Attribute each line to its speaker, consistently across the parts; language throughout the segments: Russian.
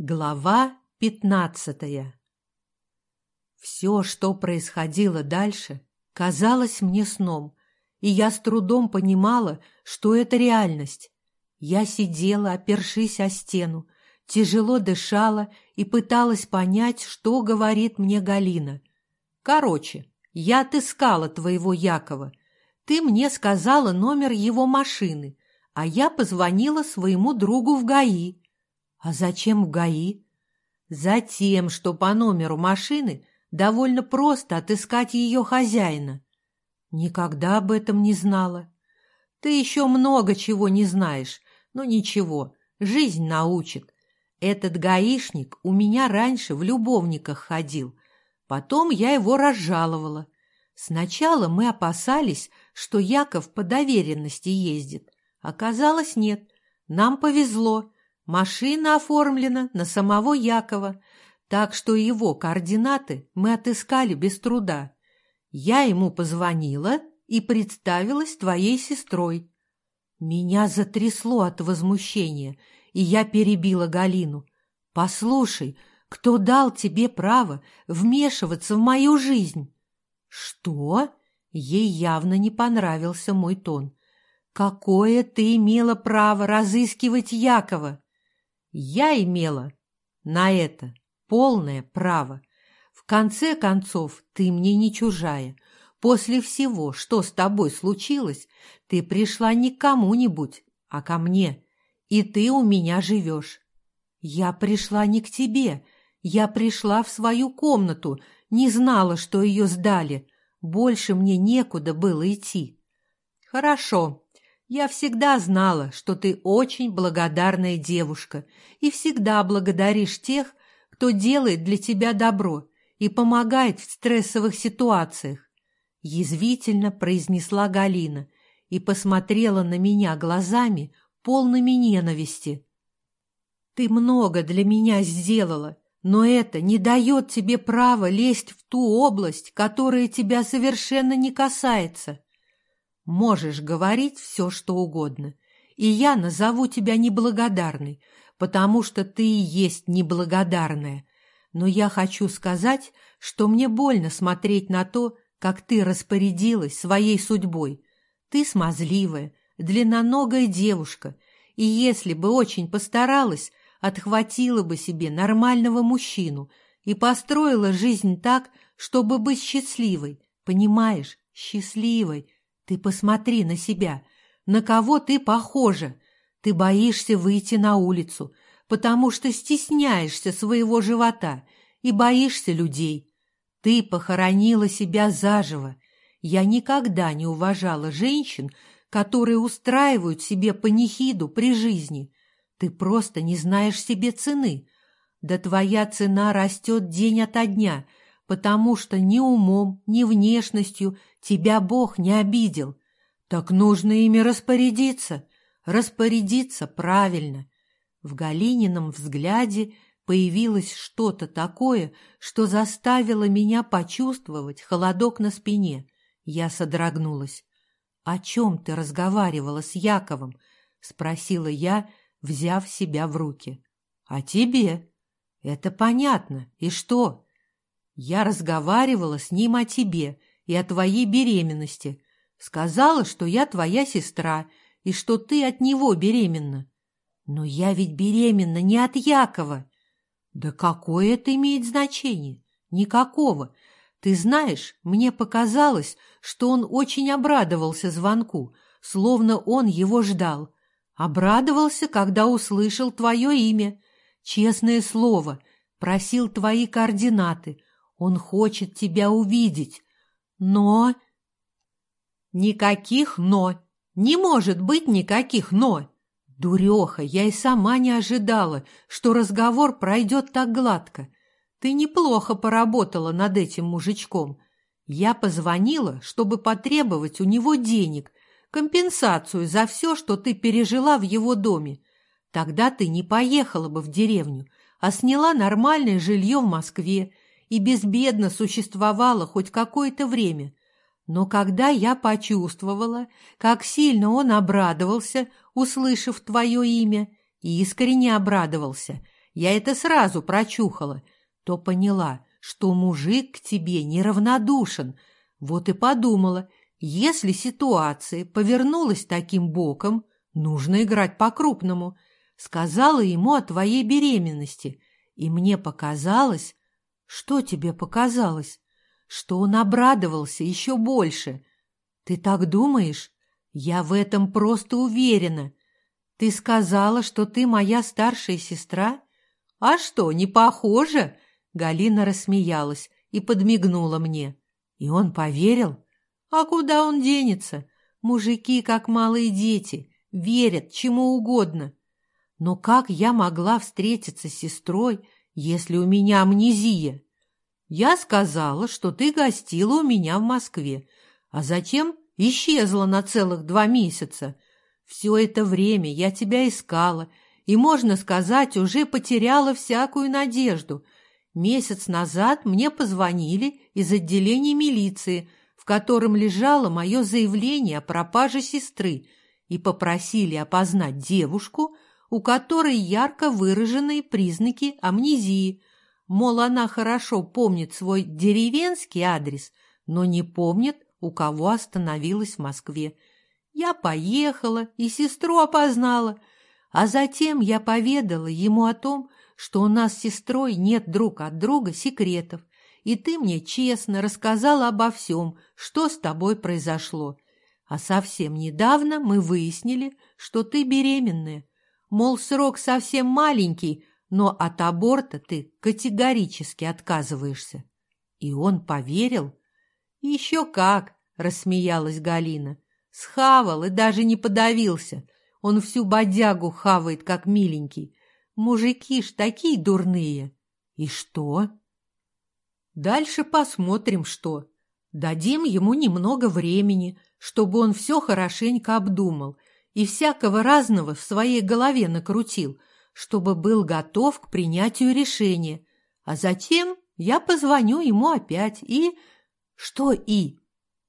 Speaker 1: Глава пятнадцатая Все, что происходило дальше, казалось мне сном, и я с трудом понимала, что это реальность. Я сидела, опершись о стену, тяжело дышала и пыталась понять, что говорит мне Галина. Короче, я отыскала твоего Якова. Ты мне сказала номер его машины, а я позвонила своему другу в ГАИ. А зачем в ГАИ? Затем, что по номеру машины довольно просто отыскать ее хозяина. Никогда об этом не знала. Ты еще много чего не знаешь, но ничего, жизнь научит. Этот гаишник у меня раньше в любовниках ходил, потом я его разжаловала. Сначала мы опасались, что Яков по доверенности ездит. Оказалось, нет. Нам повезло. Машина оформлена на самого Якова, так что его координаты мы отыскали без труда. Я ему позвонила и представилась твоей сестрой. Меня затрясло от возмущения, и я перебила Галину. «Послушай, кто дал тебе право вмешиваться в мою жизнь?» «Что?» Ей явно не понравился мой тон. «Какое ты имела право разыскивать Якова?» Я имела на это полное право. В конце концов, ты мне не чужая. После всего, что с тобой случилось, ты пришла не к кому-нибудь, а ко мне, и ты у меня живешь. Я пришла не к тебе, я пришла в свою комнату, не знала, что ее сдали. Больше мне некуда было идти. Хорошо, я всегда знала, что ты очень благодарная девушка и всегда благодаришь тех, кто делает для тебя добро и помогает в стрессовых ситуациях. Язвительно произнесла Галина и посмотрела на меня глазами, полными ненависти. Ты много для меня сделала, но это не дает тебе права лезть в ту область, которая тебя совершенно не касается. Можешь говорить все, что угодно, и я назову тебя неблагодарной, потому что ты и есть неблагодарная. Но я хочу сказать, что мне больно смотреть на то, как ты распорядилась своей судьбой. Ты смазливая, длинноногая девушка, и если бы очень постаралась, отхватила бы себе нормального мужчину и построила жизнь так, чтобы быть счастливой, понимаешь, счастливой, ты посмотри на себя, на кого ты похожа. Ты боишься выйти на улицу, потому что стесняешься своего живота и боишься людей. Ты похоронила себя заживо. Я никогда не уважала женщин, которые устраивают себе панихиду при жизни. Ты просто не знаешь себе цены. Да твоя цена растет день ото дня, потому что ни умом, ни внешностью тебя Бог не обидел. Так нужно ими распорядиться, распорядиться правильно. В Галинином взгляде появилось что-то такое, что заставило меня почувствовать холодок на спине. Я содрогнулась. «О чем ты разговаривала с Яковом?» — спросила я, взяв себя в руки. «О тебе». «Это понятно. И что?» «Я разговаривала с ним о тебе и о твоей беременности. Сказала, что я твоя сестра и что ты от него беременна. Но я ведь беременна не от Якова. Да какое это имеет значение? Никакого. Ты знаешь, мне показалось, что он очень обрадовался звонку, словно он его ждал. Обрадовался, когда услышал твое имя. Честное слово, просил твои координаты. Он хочет тебя увидеть. Но... Никаких «но». Не может быть никаких «но». Дуреха, я и сама не ожидала, что разговор пройдет так гладко. Ты неплохо поработала над этим мужичком. Я позвонила, чтобы потребовать у него денег, компенсацию за все, что ты пережила в его доме. Тогда ты не поехала бы в деревню, а сняла нормальное жилье в Москве и безбедно существовала хоть какое-то время. Но когда я почувствовала, как сильно он обрадовался, услышав твое имя, искренне обрадовался, я это сразу прочухала, то поняла, что мужик к тебе неравнодушен. Вот и подумала, если ситуация повернулась таким боком, нужно играть по-крупному. Сказала ему о твоей беременности, и мне показалось... Что тебе показалось? Что он обрадовался еще больше. Ты так думаешь? Я в этом просто уверена. Ты сказала, что ты моя старшая сестра? А что, не похоже? Галина рассмеялась и подмигнула мне. И он поверил? А куда он денется? Мужики, как малые дети, верят чему угодно. Но как я могла встретиться с сестрой, если у меня амнезия? Я сказала, что ты гостила у меня в Москве, а затем исчезла на целых два месяца. Все это время я тебя искала и, можно сказать, уже потеряла всякую надежду — Месяц назад мне позвонили из отделения милиции, в котором лежало мое заявление о пропаже сестры, и попросили опознать девушку, у которой ярко выраженные признаки амнезии. Мол, она хорошо помнит свой деревенский адрес, но не помнит, у кого остановилась в Москве. Я поехала и сестру опознала, а затем я поведала ему о том, что у нас с сестрой нет друг от друга секретов, и ты мне честно рассказала обо всем, что с тобой произошло. А совсем недавно мы выяснили, что ты беременная. Мол, срок совсем маленький, но от аборта ты категорически отказываешься. И он поверил? Еще как, рассмеялась Галина. Схавал и даже не подавился. Он всю бодягу хавает, как миленький. Мужики ж такие дурные. И что? Дальше посмотрим, что. Дадим ему немного времени, чтобы он все хорошенько обдумал и всякого разного в своей голове накрутил, чтобы был готов к принятию решения. А затем я позвоню ему опять и... Что и?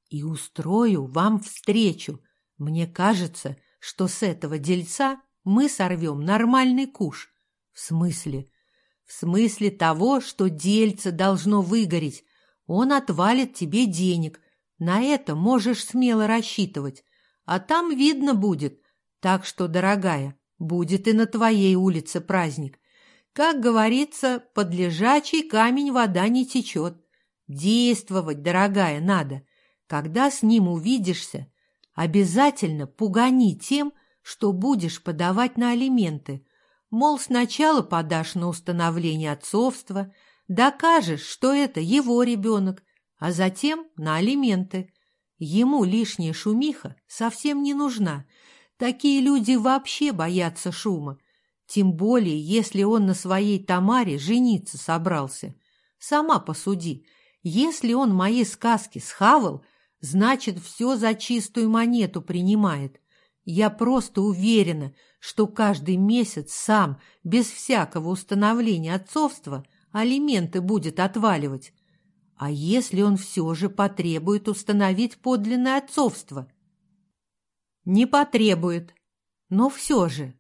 Speaker 1: И устрою вам встречу. Мне кажется, что с этого дельца мы сорвем нормальный куш. В смысле? В смысле того, что дельце должно выгореть. Он отвалит тебе денег. На это можешь смело рассчитывать. А там видно будет. Так что, дорогая, будет и на твоей улице праздник. Как говорится, под лежачий камень вода не течет. Действовать, дорогая, надо. Когда с ним увидишься, обязательно пугани тем, что будешь подавать на алименты. Мол, сначала подашь на установление отцовства, докажешь, что это его ребенок, а затем на алименты. Ему лишняя шумиха совсем не нужна. Такие люди вообще боятся шума. Тем более, если он на своей Тамаре жениться собрался. Сама посуди. Если он мои сказки схавал, значит, все за чистую монету принимает. Я просто уверена, что каждый месяц сам, без всякого установления отцовства, алименты будет отваливать. А если он все же потребует установить подлинное отцовство? Не потребует. Но все же.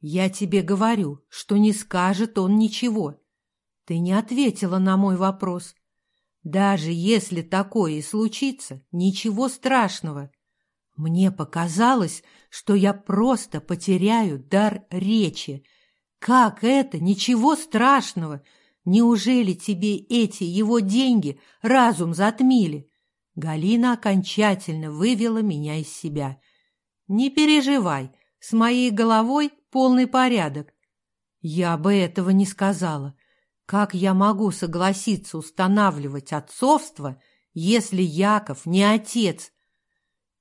Speaker 1: Я тебе говорю, что не скажет он ничего. Ты не ответила на мой вопрос. Даже если такое и случится, ничего страшного. Мне показалось, что я просто потеряю дар речи. Как это? Ничего страшного. Неужели тебе эти его деньги разум затмили? Галина окончательно вывела меня из себя. Не переживай, с моей головой полный порядок. Я бы этого не сказала. Как я могу согласиться устанавливать отцовство, если Яков не отец,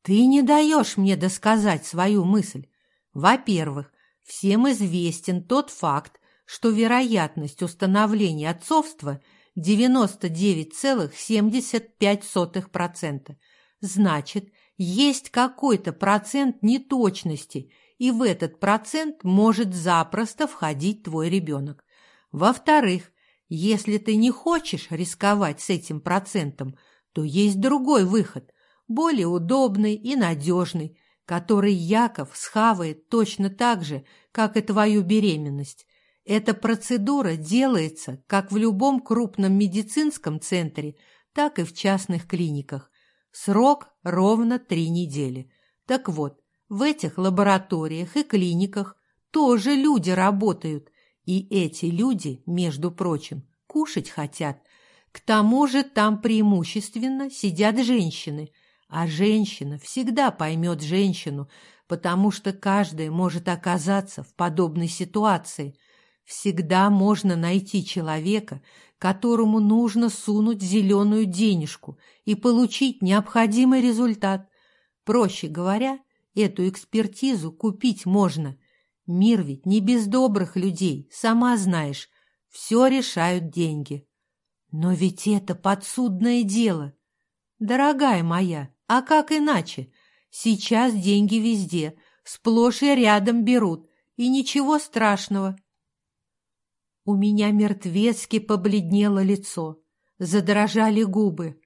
Speaker 1: ты не даешь мне досказать свою мысль. Во-первых, всем известен тот факт, что вероятность установления отцовства 99,75%. Значит, есть какой-то процент неточности, и в этот процент может запросто входить твой ребенок. Во-вторых, если ты не хочешь рисковать с этим процентом, то есть другой выход более удобный и надежный, который Яков схавает точно так же, как и твою беременность. Эта процедура делается как в любом крупном медицинском центре, так и в частных клиниках. Срок ровно три недели. Так вот, в этих лабораториях и клиниках тоже люди работают, и эти люди, между прочим, кушать хотят. К тому же там преимущественно сидят женщины, а женщина всегда поймет женщину, потому что каждая может оказаться в подобной ситуации. Всегда можно найти человека, которому нужно сунуть зеленую денежку и получить необходимый результат. Проще говоря, эту экспертизу купить можно. Мир ведь не без добрых людей, сама знаешь. Все решают деньги. Но ведь это подсудное дело. Дорогая моя, а как иначе? Сейчас деньги везде, сплошь и рядом берут, и ничего страшного. У меня мертвецки побледнело лицо, задрожали губы.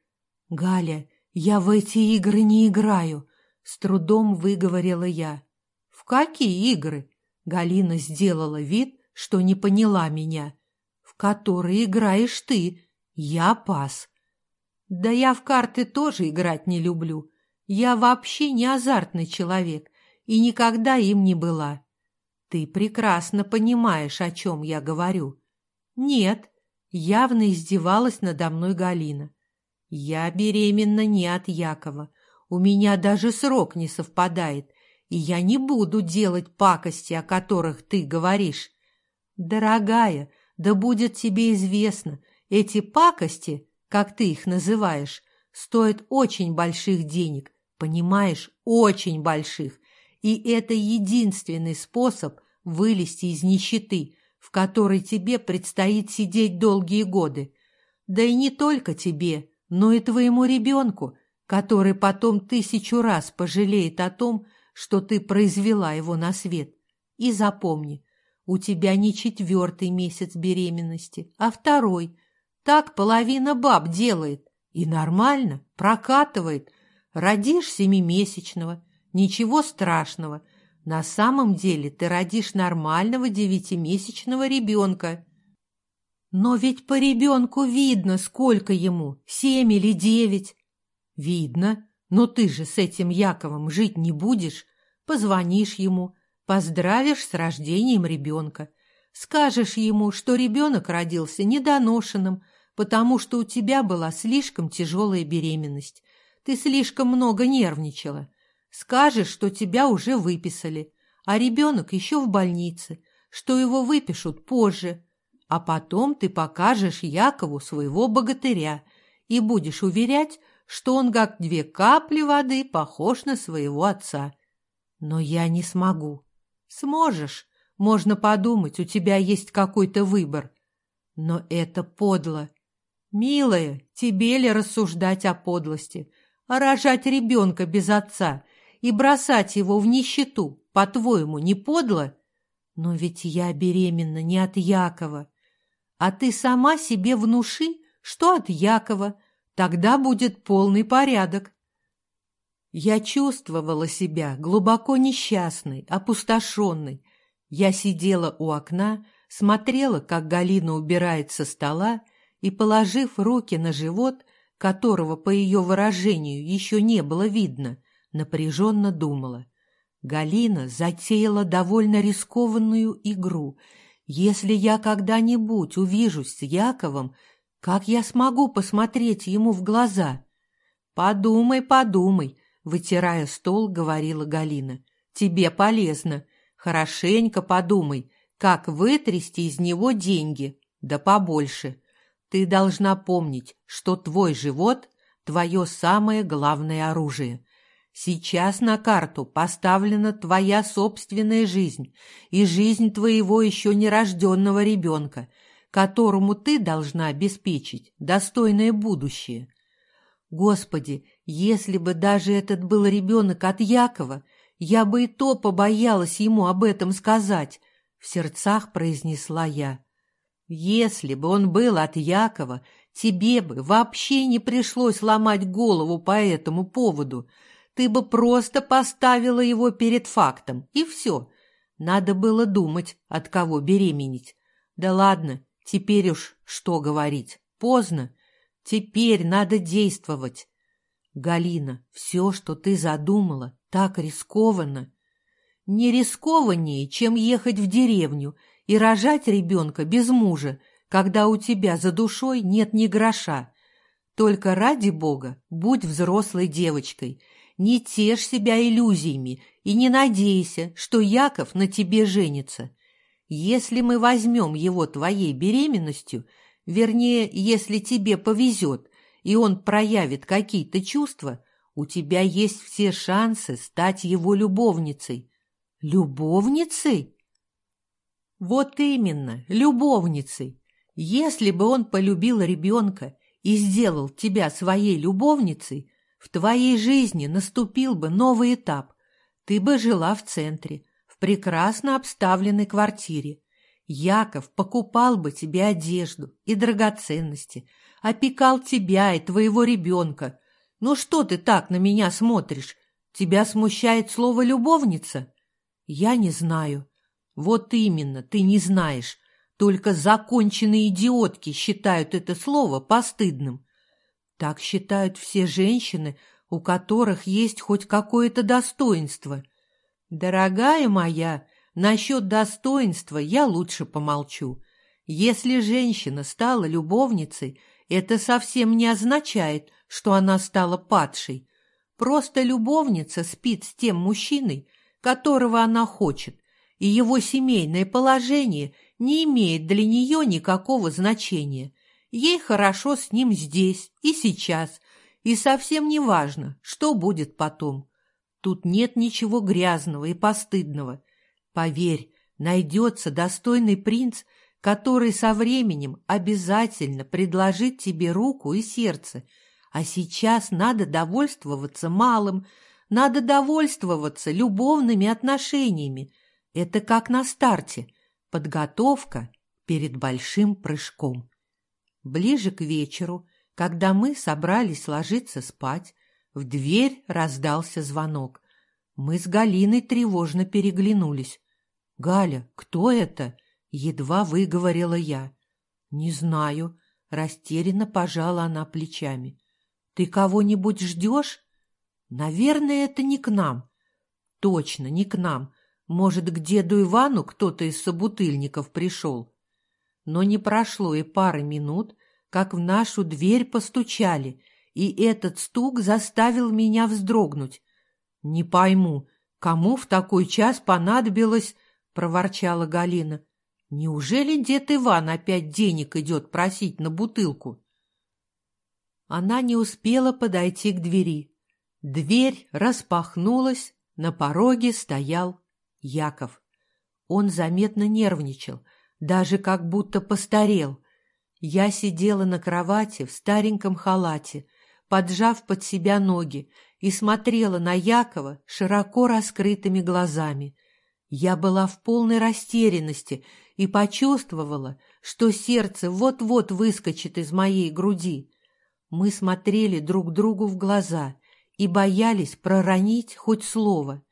Speaker 1: «Галя, я в эти игры не играю», — с трудом выговорила я. «В какие игры?» Галина сделала вид, что не поняла меня. «В которые играешь ты? Я пас». «Да я в карты тоже играть не люблю. Я вообще не азартный человек и никогда им не была. Ты прекрасно понимаешь, о чем я говорю. Нет, явно издевалась надо мной Галина. Я беременна не от Якова. У меня даже срок не совпадает, и я не буду делать пакости, о которых ты говоришь. Дорогая, да будет тебе известно, эти пакости, как ты их называешь, стоят очень больших денег, понимаешь, очень больших. И это единственный способ вылезти из нищеты, в которой тебе предстоит сидеть долгие годы. Да и не только тебе, но и твоему ребенку, который потом тысячу раз пожалеет о том, что ты произвела его на свет. И запомни, у тебя не четвертый месяц беременности, а второй. Так половина баб делает. И нормально, прокатывает. Родишь семимесячного, ничего страшного. На самом деле ты родишь нормального девятимесячного ребенка. Но ведь по ребенку видно, сколько ему, семь или девять. Видно, но ты же с этим Яковом жить не будешь. Позвонишь ему, поздравишь с рождением ребенка. Скажешь ему, что ребенок родился недоношенным, потому что у тебя была слишком тяжелая беременность. Ты слишком много нервничала. Скажешь, что тебя уже выписали, а ребенок еще в больнице, что его выпишут позже, а потом ты покажешь Якову своего богатыря и будешь уверять, что он как две капли воды похож на своего отца. Но я не смогу. Сможешь. Можно подумать, у тебя есть какой-то выбор. Но это подло. Милая, тебе ли рассуждать о подлости? Рожать ребенка без отца и бросать его в нищету, по-твоему, не подло? Но ведь я беременна не от Якова. А ты сама себе внуши, что от Якова. Тогда будет полный порядок. Я чувствовала себя глубоко несчастной, опустошенной. Я сидела у окна, смотрела, как Галина убирает со стола, и, положив руки на живот, которого, по ее выражению, еще не было видно, напряженно думала. Галина затеяла довольно рискованную игру — если я когда-нибудь увижусь с Яковом, как я смогу посмотреть ему в глаза? Подумай, подумай, вытирая стол, говорила Галина. Тебе полезно. Хорошенько подумай, как вытрясти из него деньги, да побольше. Ты должна помнить, что твой живот – твое самое главное оружие. Сейчас на карту поставлена твоя собственная жизнь и жизнь твоего еще нерожденного ребенка, которому ты должна обеспечить достойное будущее. Господи, если бы даже этот был ребенок от Якова, я бы и то побоялась ему об этом сказать, — в сердцах произнесла я. Если бы он был от Якова, тебе бы вообще не пришлось ломать голову по этому поводу — ты бы просто поставила его перед фактом, и все. Надо было думать, от кого беременеть. Да ладно, теперь уж что говорить, поздно. Теперь надо действовать. Галина, все, что ты задумала, так рискованно. Не рискованнее, чем ехать в деревню и рожать ребенка без мужа, когда у тебя за душой нет ни гроша. Только ради бога будь взрослой девочкой, не тешь себя иллюзиями и не надейся, что Яков на тебе женится. Если мы возьмем его твоей беременностью, вернее, если тебе повезет, и он проявит какие-то чувства, у тебя есть все шансы стать его любовницей. Любовницей? Вот именно, любовницей. Если бы он полюбил ребенка и сделал тебя своей любовницей, в твоей жизни наступил бы новый этап. Ты бы жила в центре, в прекрасно обставленной квартире. Яков покупал бы тебе одежду и драгоценности, опекал тебя и твоего ребенка. Ну что ты так на меня смотришь? Тебя смущает слово «любовница»? Я не знаю. Вот именно, ты не знаешь. Только законченные идиотки считают это слово постыдным. Так считают все женщины, у которых есть хоть какое-то достоинство. Дорогая моя, насчет достоинства я лучше помолчу. Если женщина стала любовницей, это совсем не означает, что она стала падшей. Просто любовница спит с тем мужчиной, которого она хочет, и его семейное положение не имеет для нее никакого значения. Ей хорошо с ним здесь и сейчас, и совсем не важно, что будет потом. Тут нет ничего грязного и постыдного. Поверь, найдется достойный принц, который со временем обязательно предложит тебе руку и сердце. А сейчас надо довольствоваться малым, надо довольствоваться любовными отношениями. Это как на старте, подготовка перед большим прыжком. Ближе к вечеру, когда мы собрались ложиться спать, в дверь раздался звонок. Мы с Галиной тревожно переглянулись. «Галя, кто это?» — едва выговорила я. «Не знаю», — растерянно пожала она плечами. «Ты кого-нибудь ждешь?» «Наверное, это не к нам». «Точно, не к нам. Может, к деду Ивану кто-то из собутыльников пришел?» Но не прошло и пары минут, как в нашу дверь постучали, и этот стук заставил меня вздрогнуть. «Не пойму, кому в такой час понадобилось...» — проворчала Галина. «Неужели дед Иван опять денег идет просить на бутылку?» Она не успела подойти к двери. Дверь распахнулась, на пороге стоял Яков. Он заметно нервничал, даже как будто постарел — я сидела на кровати в стареньком халате, поджав под себя ноги, и смотрела на Якова широко раскрытыми глазами. Я была в полной растерянности и почувствовала, что сердце вот-вот выскочит из моей груди. Мы смотрели друг другу в глаза и боялись проронить хоть слово.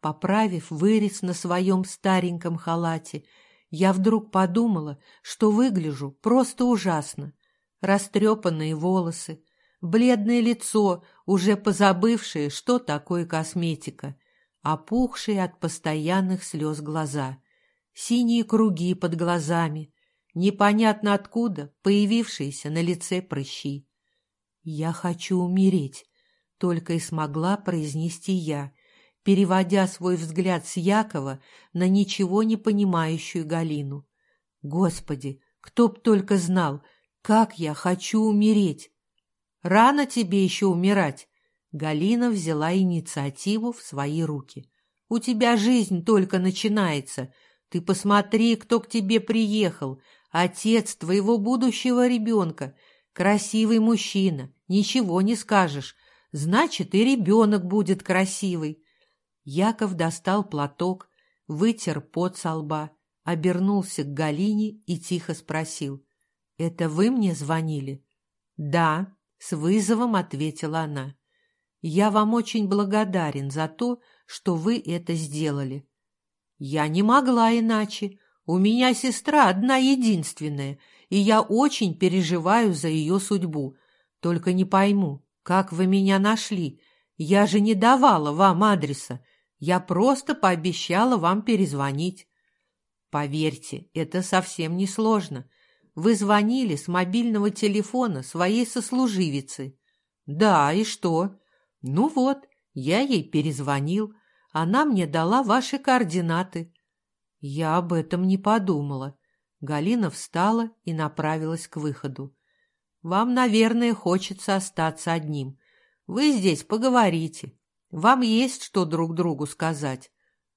Speaker 1: Поправив вырез на своем стареньком халате, я вдруг подумала, что выгляжу просто ужасно. Растрепанные волосы, бледное лицо, уже позабывшее, что такое косметика, опухшие от постоянных слез глаза, синие круги под глазами, непонятно откуда появившиеся на лице прыщи. «Я хочу умереть», — только и смогла произнести я, переводя свой взгляд с Якова на ничего не понимающую Галину. «Господи, кто б только знал, как я хочу умереть!» «Рано тебе еще умирать!» Галина взяла инициативу в свои руки. «У тебя жизнь только начинается. Ты посмотри, кто к тебе приехал. Отец твоего будущего ребенка. Красивый мужчина. Ничего не скажешь. Значит, и ребенок будет красивый. Яков достал платок, вытер пот со лба, обернулся к Галине и тихо спросил. «Это вы мне звонили?» «Да», — с вызовом ответила она. «Я вам очень благодарен за то, что вы это сделали». «Я не могла иначе. У меня сестра одна единственная, и я очень переживаю за ее судьбу. Только не пойму, как вы меня нашли? Я же не давала вам адреса. Я просто пообещала вам перезвонить. Поверьте, это совсем не сложно. Вы звонили с мобильного телефона своей сослуживицы. Да, и что? Ну вот, я ей перезвонил. Она мне дала ваши координаты. Я об этом не подумала. Галина встала и направилась к выходу. Вам, наверное, хочется остаться одним. Вы здесь поговорите. Вам есть что друг другу сказать.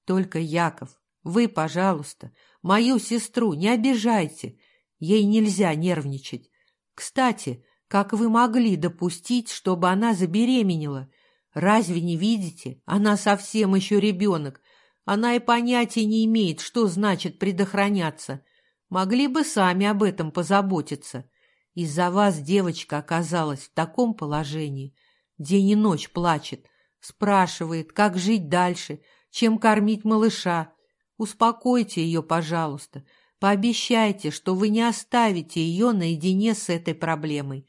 Speaker 1: Только, Яков, вы, пожалуйста, мою сестру не обижайте. Ей нельзя нервничать. Кстати, как вы могли допустить, чтобы она забеременела? Разве не видите? Она совсем еще ребенок. Она и понятия не имеет, что значит предохраняться. Могли бы сами об этом позаботиться. Из-за вас девочка оказалась в таком положении. День и ночь плачет. Спрашивает, как жить дальше, чем кормить малыша. Успокойте ее, пожалуйста. Пообещайте, что вы не оставите ее наедине с этой проблемой.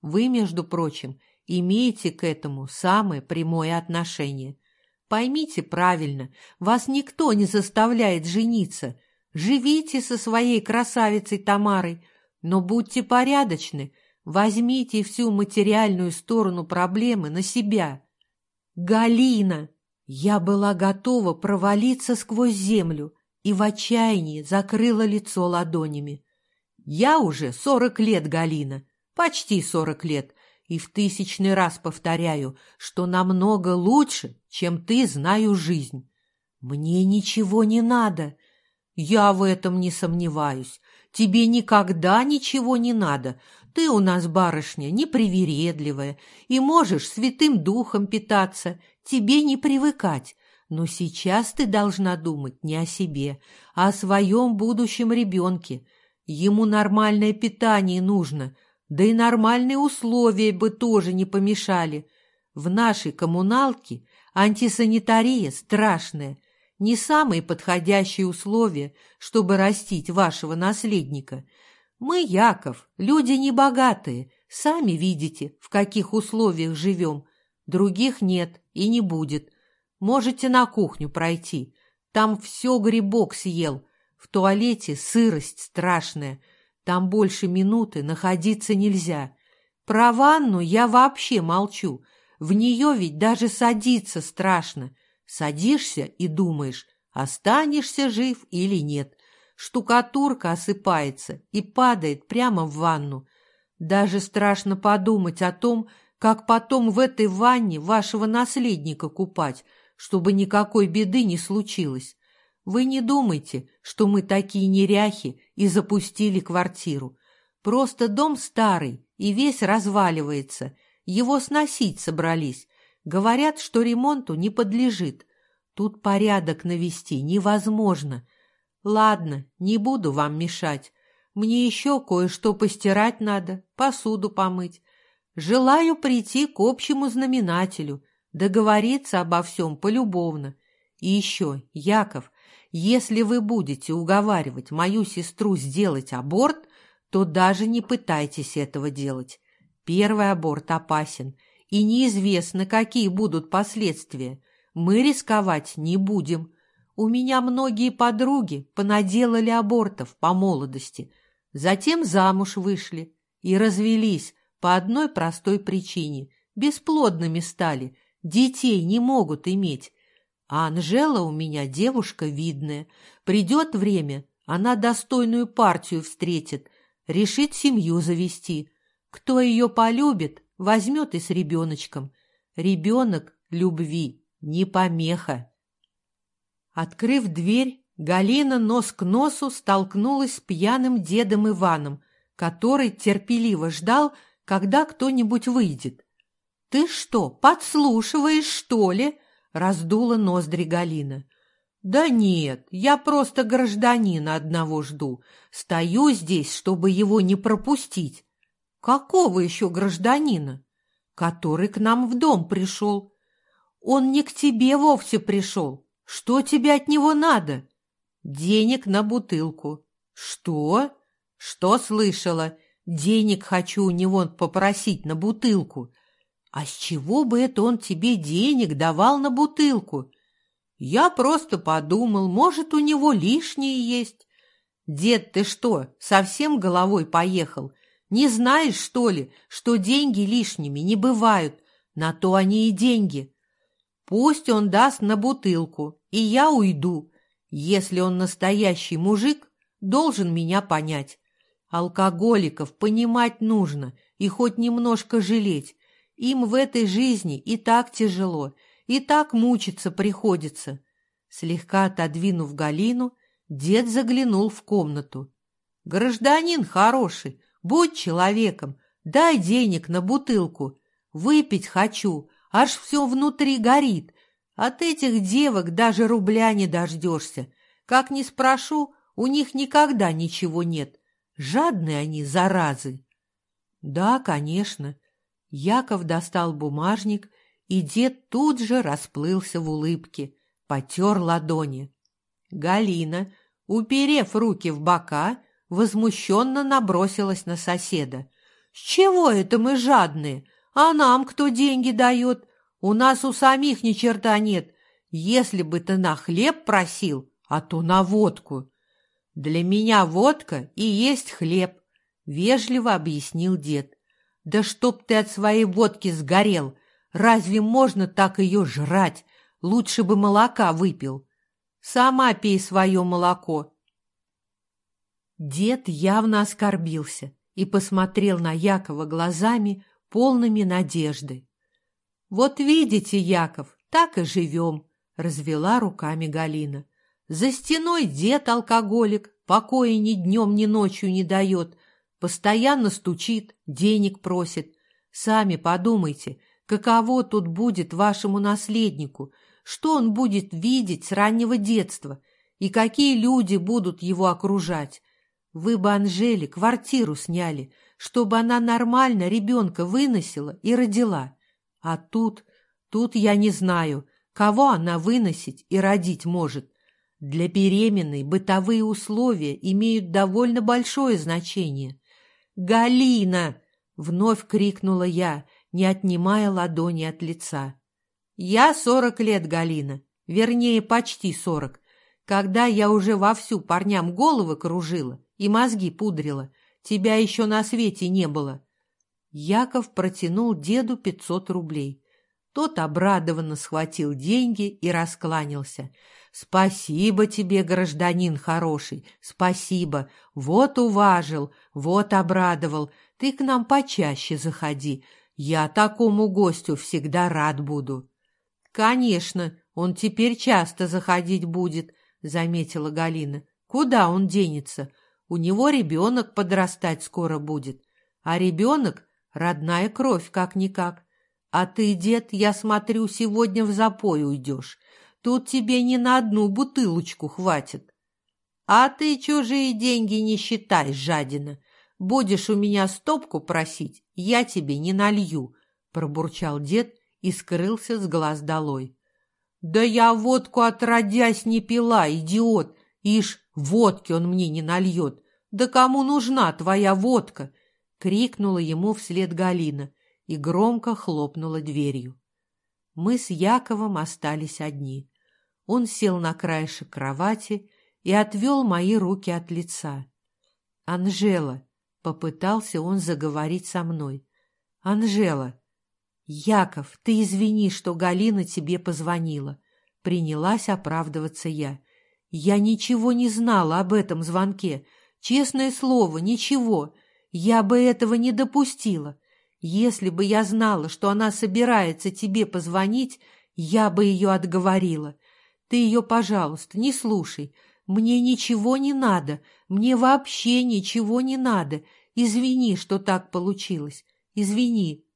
Speaker 1: Вы, между прочим, имеете к этому самое прямое отношение. Поймите правильно, вас никто не заставляет жениться. Живите со своей красавицей Тамарой, но будьте порядочны, возьмите всю материальную сторону проблемы на себя. Галина! Я была готова провалиться сквозь землю и в отчаянии закрыла лицо ладонями. Я уже сорок лет, Галина, почти сорок лет, и в тысячный раз повторяю, что намного лучше, чем ты знаю жизнь. Мне ничего не надо. Я в этом не сомневаюсь. Тебе никогда ничего не надо. Ты у нас, барышня, непривередливая, и можешь святым духом питаться, тебе не привыкать. Но сейчас ты должна думать не о себе, а о своем будущем ребенке. Ему нормальное питание нужно, да и нормальные условия бы тоже не помешали. В нашей коммуналке антисанитария страшная, не самые подходящие условия, чтобы растить вашего наследника. Мы, Яков, люди небогатые, сами видите, в каких условиях живем. Других нет и не будет. Можете на кухню пройти. Там все грибок съел. В туалете сырость страшная. Там больше минуты находиться нельзя. Про ванну я вообще молчу. В нее ведь даже садиться страшно. Садишься и думаешь, останешься жив или нет. Штукатурка осыпается и падает прямо в ванну. Даже страшно подумать о том, как потом в этой ванне вашего наследника купать, чтобы никакой беды не случилось. Вы не думайте, что мы такие неряхи и запустили квартиру. Просто дом старый и весь разваливается. Его сносить собрались, Говорят, что ремонту не подлежит. Тут порядок навести невозможно. Ладно, не буду вам мешать. Мне еще кое-что постирать надо, посуду помыть. Желаю прийти к общему знаменателю, договориться обо всем полюбовно. И еще, Яков, если вы будете уговаривать мою сестру сделать аборт, то даже не пытайтесь этого делать. Первый аборт опасен – и неизвестно, какие будут последствия. Мы рисковать не будем. У меня многие подруги понаделали абортов по молодости, затем замуж вышли и развелись по одной простой причине. Бесплодными стали, детей не могут иметь. А Анжела у меня девушка видная. Придет время, она достойную партию встретит, решит семью завести. Кто ее полюбит, возьмет и с ребеночком. Ребенок любви не помеха. Открыв дверь, Галина нос к носу столкнулась с пьяным дедом Иваном, который терпеливо ждал, когда кто-нибудь выйдет. «Ты что, подслушиваешь, что ли?» — раздула ноздри Галина. «Да нет, я просто гражданина одного жду. Стою здесь, чтобы его не пропустить. Какого еще гражданина? Который к нам в дом пришел. Он не к тебе вовсе пришел. Что тебе от него надо? Денег на бутылку. Что? Что слышала? Денег хочу у него попросить на бутылку. А с чего бы это он тебе денег давал на бутылку? Я просто подумал, может, у него лишние есть. Дед, ты что, совсем головой поехал? Не знаешь, что ли, что деньги лишними не бывают? На то они и деньги. Пусть он даст на бутылку, и я уйду. Если он настоящий мужик, должен меня понять. Алкоголиков понимать нужно и хоть немножко жалеть. Им в этой жизни и так тяжело, и так мучиться приходится. Слегка отодвинув Галину, дед заглянул в комнату. «Гражданин хороший, будь человеком, дай денег на бутылку. Выпить хочу, аж все внутри горит. От этих девок даже рубля не дождешься. Как ни спрошу, у них никогда ничего нет. Жадные они, заразы. Да, конечно. Яков достал бумажник, и дед тут же расплылся в улыбке, потер ладони. Галина, уперев руки в бока, возмущенно набросилась на соседа. «С чего это мы жадные? А нам кто деньги дает? У нас у самих ни черта нет. Если бы ты на хлеб просил, а то на водку. Для меня водка и есть хлеб, вежливо объяснил дед. Да чтоб ты от своей водки сгорел! Разве можно так ее жрать? Лучше бы молока выпил. Сама пей свое молоко. Дед явно оскорбился и посмотрел на Якова глазами, полными надежды. «Вот видите, Яков, так и живем», — развела руками Галина. «За стеной дед алкоголик, покоя ни днем, ни ночью не дает, постоянно стучит, денег просит. Сами подумайте, каково тут будет вашему наследнику, что он будет видеть с раннего детства и какие люди будут его окружать. Вы бы Анжеле квартиру сняли, чтобы она нормально ребенка выносила и родила. А тут, тут я не знаю, кого она выносить и родить может. Для беременной бытовые условия имеют довольно большое значение. «Галина!» — вновь крикнула я, не отнимая ладони от лица. «Я сорок лет, Галина, вернее, почти сорок, когда я уже вовсю парням головы кружила и мозги пудрила, Тебя еще на свете не было. Яков протянул деду пятьсот рублей. Тот обрадованно схватил деньги и раскланялся. «Спасибо тебе, гражданин хороший, спасибо. Вот уважил, вот обрадовал. Ты к нам почаще заходи. Я такому гостю всегда рад буду». «Конечно, он теперь часто заходить будет», — заметила Галина. «Куда он денется? У него ребенок подрастать скоро будет, а ребенок — родная кровь как-никак. А ты, дед, я смотрю, сегодня в запой уйдешь. Тут тебе ни на одну бутылочку хватит. А ты чужие деньги не считай, жадина. Будешь у меня стопку просить, я тебе не налью, — пробурчал дед и скрылся с глаз долой. Да я водку отродясь не пила, идиот, ишь, водки он мне не нальет. «Да кому нужна твоя водка?» — крикнула ему вслед Галина и громко хлопнула дверью. Мы с Яковом остались одни. Он сел на краешек кровати и отвел мои руки от лица. «Анжела!» — попытался он заговорить со мной. «Анжела!» «Яков, ты извини, что Галина тебе позвонила». Принялась оправдываться я. «Я ничего не знала об этом звонке. Честное слово, ничего. Я бы этого не допустила. Если бы я знала, что она собирается тебе позвонить, я бы ее отговорила. Ты ее, пожалуйста, не слушай. Мне ничего не надо. Мне вообще ничего не надо. Извини, что так получилось. Извини.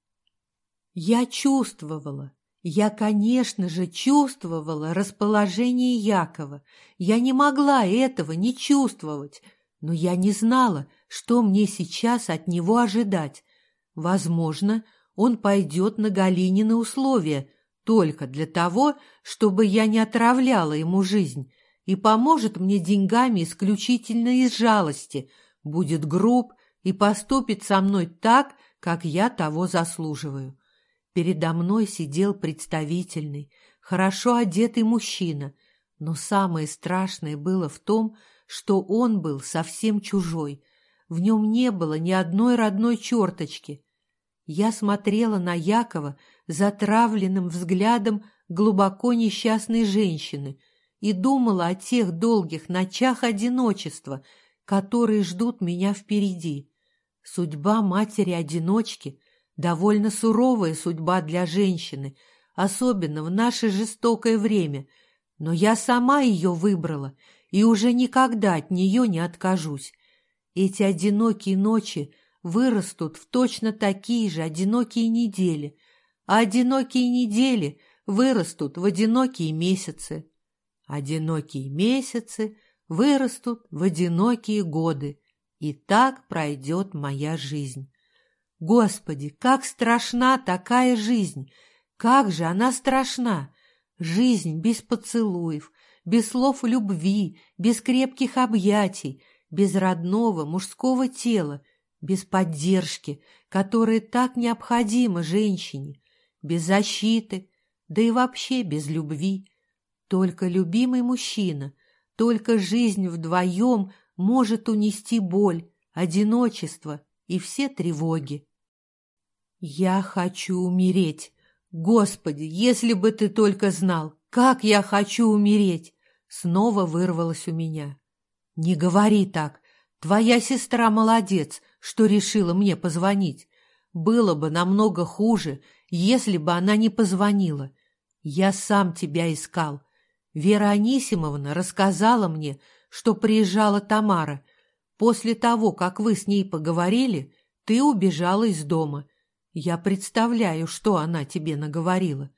Speaker 1: Я чувствовала. Я, конечно же, чувствовала расположение Якова. Я не могла этого не чувствовать но я не знала, что мне сейчас от него ожидать. Возможно, он пойдет на Галинины условия только для того, чтобы я не отравляла ему жизнь. и поможет мне деньгами исключительно из жалости, будет груб и поступит со мной так, как я того заслуживаю. Передо мной сидел представительный, хорошо одетый мужчина, но самое страшное было в том, что он был совсем чужой. В нем не было ни одной родной черточки. Я смотрела на Якова затравленным взглядом глубоко несчастной женщины и думала о тех долгих ночах одиночества, которые ждут меня впереди. Судьба матери-одиночки — довольно суровая судьба для женщины, особенно в наше жестокое время, но я сама ее выбрала и уже никогда от нее не откажусь. Эти одинокие ночи вырастут в точно такие же одинокие недели, а одинокие недели вырастут в одинокие месяцы. Одинокие месяцы вырастут в одинокие годы, и так пройдет моя жизнь. Господи, как страшна такая жизнь! Как же она страшна! Жизнь без поцелуев, без слов любви, без крепких объятий, без родного мужского тела, без поддержки, которая так необходима женщине, без защиты, да и вообще без любви. Только любимый мужчина, только жизнь вдвоем может унести боль, одиночество и все тревоги. Я хочу умереть. Господи, если бы ты только знал, как я хочу умереть! Снова вырвалось у меня. Не говори так. Твоя сестра молодец, что решила мне позвонить. Было бы намного хуже, если бы она не позвонила. Я сам тебя искал. Вера Анисимовна рассказала мне, что приезжала Тамара. После того, как вы с ней поговорили, ты убежала из дома. Я представляю, что она тебе наговорила.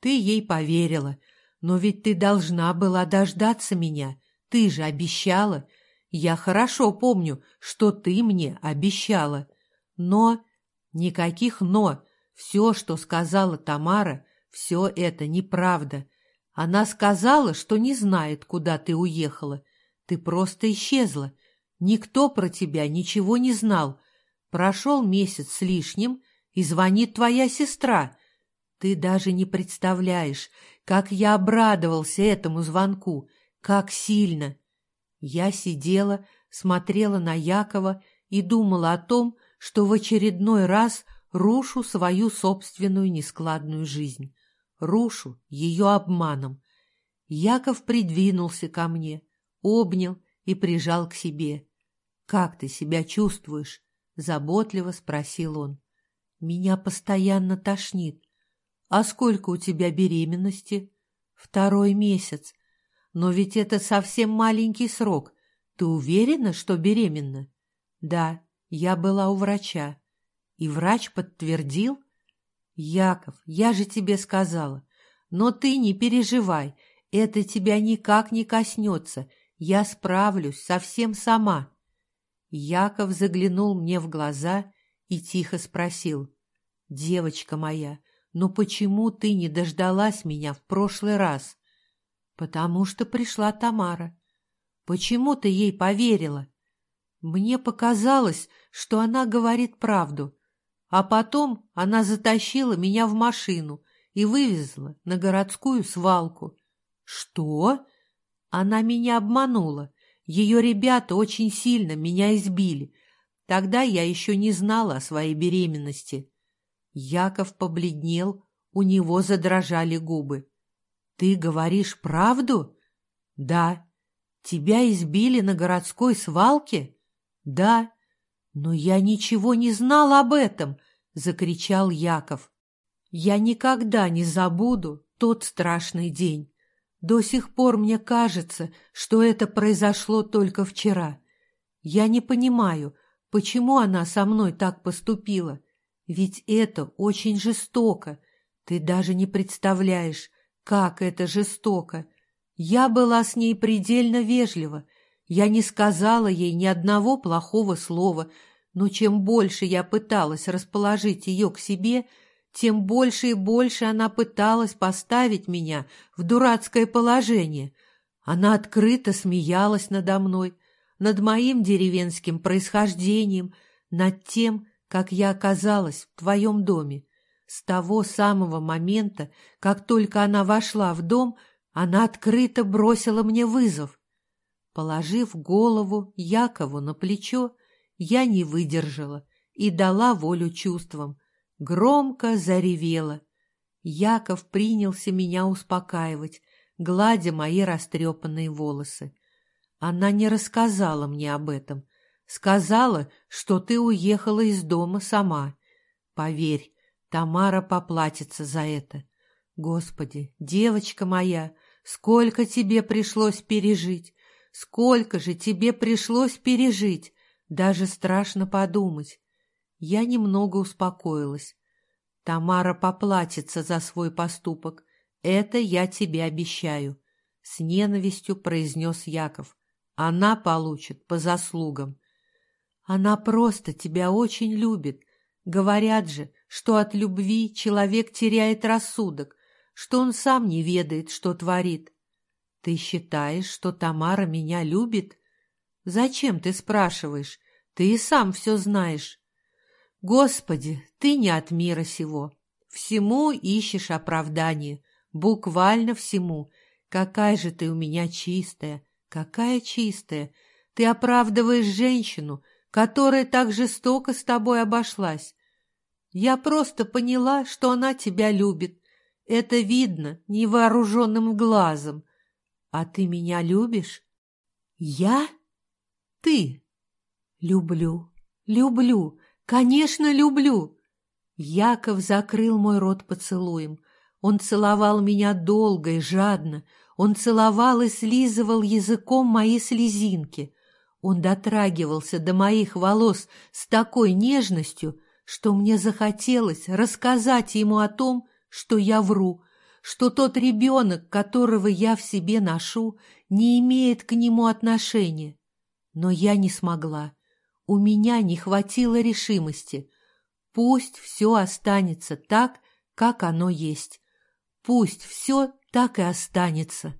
Speaker 1: Ты ей поверила. Но ведь ты должна была дождаться меня. Ты же обещала. Я хорошо помню, что ты мне обещала. Но... Никаких «но». Все, что сказала Тамара, все это неправда. Она сказала, что не знает, куда ты уехала. Ты просто исчезла. Никто про тебя ничего не знал. Прошел месяц с лишним, и звонит твоя сестра. Ты даже не представляешь, как я обрадовался этому звонку, как сильно. Я сидела, смотрела на Якова и думала о том, что в очередной раз рушу свою собственную нескладную жизнь. Рушу ее обманом. Яков придвинулся ко мне, обнял и прижал к себе. «Как ты себя чувствуешь?» — заботливо спросил он. «Меня постоянно тошнит. А сколько у тебя беременности?» «Второй месяц. Но ведь это совсем маленький срок. Ты уверена, что беременна?» «Да, я была у врача». «И врач подтвердил?» «Яков, я же тебе сказала. Но ты не переживай, это тебя никак не коснется. Я справлюсь совсем сама. Яков заглянул мне в глаза и тихо спросил. «Девочка моя, ну почему ты не дождалась меня в прошлый раз?» «Потому что пришла Тамара. Почему ты ей поверила?» Мне показалось, что она говорит правду. А потом она затащила меня в машину и вывезла на городскую свалку. «Что?» Она меня обманула. Ее ребята очень сильно меня избили. Тогда я еще не знала о своей беременности. Яков побледнел, у него задрожали губы. «Ты говоришь правду?» «Да». «Тебя избили на городской свалке?» «Да». «Но я ничего не знал об этом!» — закричал Яков. «Я никогда не забуду тот страшный день. До сих пор мне кажется, что это произошло только вчера. Я не понимаю, почему она со мной так поступила. Ведь это очень жестоко. Ты даже не представляешь, как это жестоко. Я была с ней предельно вежлива. Я не сказала ей ни одного плохого слова, но чем больше я пыталась расположить ее к себе – тем больше и больше она пыталась поставить меня в дурацкое положение. Она открыто смеялась надо мной, над моим деревенским происхождением, над тем, как я оказалась в твоем доме. С того самого момента, как только она вошла в дом, она открыто бросила мне вызов. Положив голову Якову на плечо, я не выдержала и дала волю чувствам. Громко заревела. Яков принялся меня успокаивать, гладя мои растрепанные волосы. Она не рассказала мне об этом. Сказала, что ты уехала из дома сама. Поверь, Тамара поплатится за это. Господи, девочка моя, сколько тебе пришлось пережить! Сколько же тебе пришлось пережить! Даже страшно подумать. Я немного успокоилась. Тамара поплатится за свой поступок. Это я тебе обещаю. С ненавистью произнес Яков. Она получит по заслугам. Она просто тебя очень любит. Говорят же, что от любви человек теряет рассудок, что он сам не ведает, что творит. Ты считаешь, что Тамара меня любит? Зачем ты спрашиваешь? Ты и сам все знаешь. Господи, ты не от мира сего. Всему ищешь оправдание, буквально всему. Какая же ты у меня чистая, какая чистая. Ты оправдываешь женщину, которая так жестоко с тобой обошлась. Я просто поняла, что она тебя любит. Это видно невооруженным глазом. А ты меня любишь? Я? Ты? Люблю, люблю, конечно, люблю. Яков закрыл мой рот поцелуем. Он целовал меня долго и жадно. Он целовал и слизывал языком мои слезинки. Он дотрагивался до моих волос с такой нежностью, что мне захотелось рассказать ему о том, что я вру, что тот ребенок, которого я в себе ношу, не имеет к нему отношения. Но я не смогла. У меня не хватило решимости. Пусть все останется так, как оно есть. Пусть все так и останется.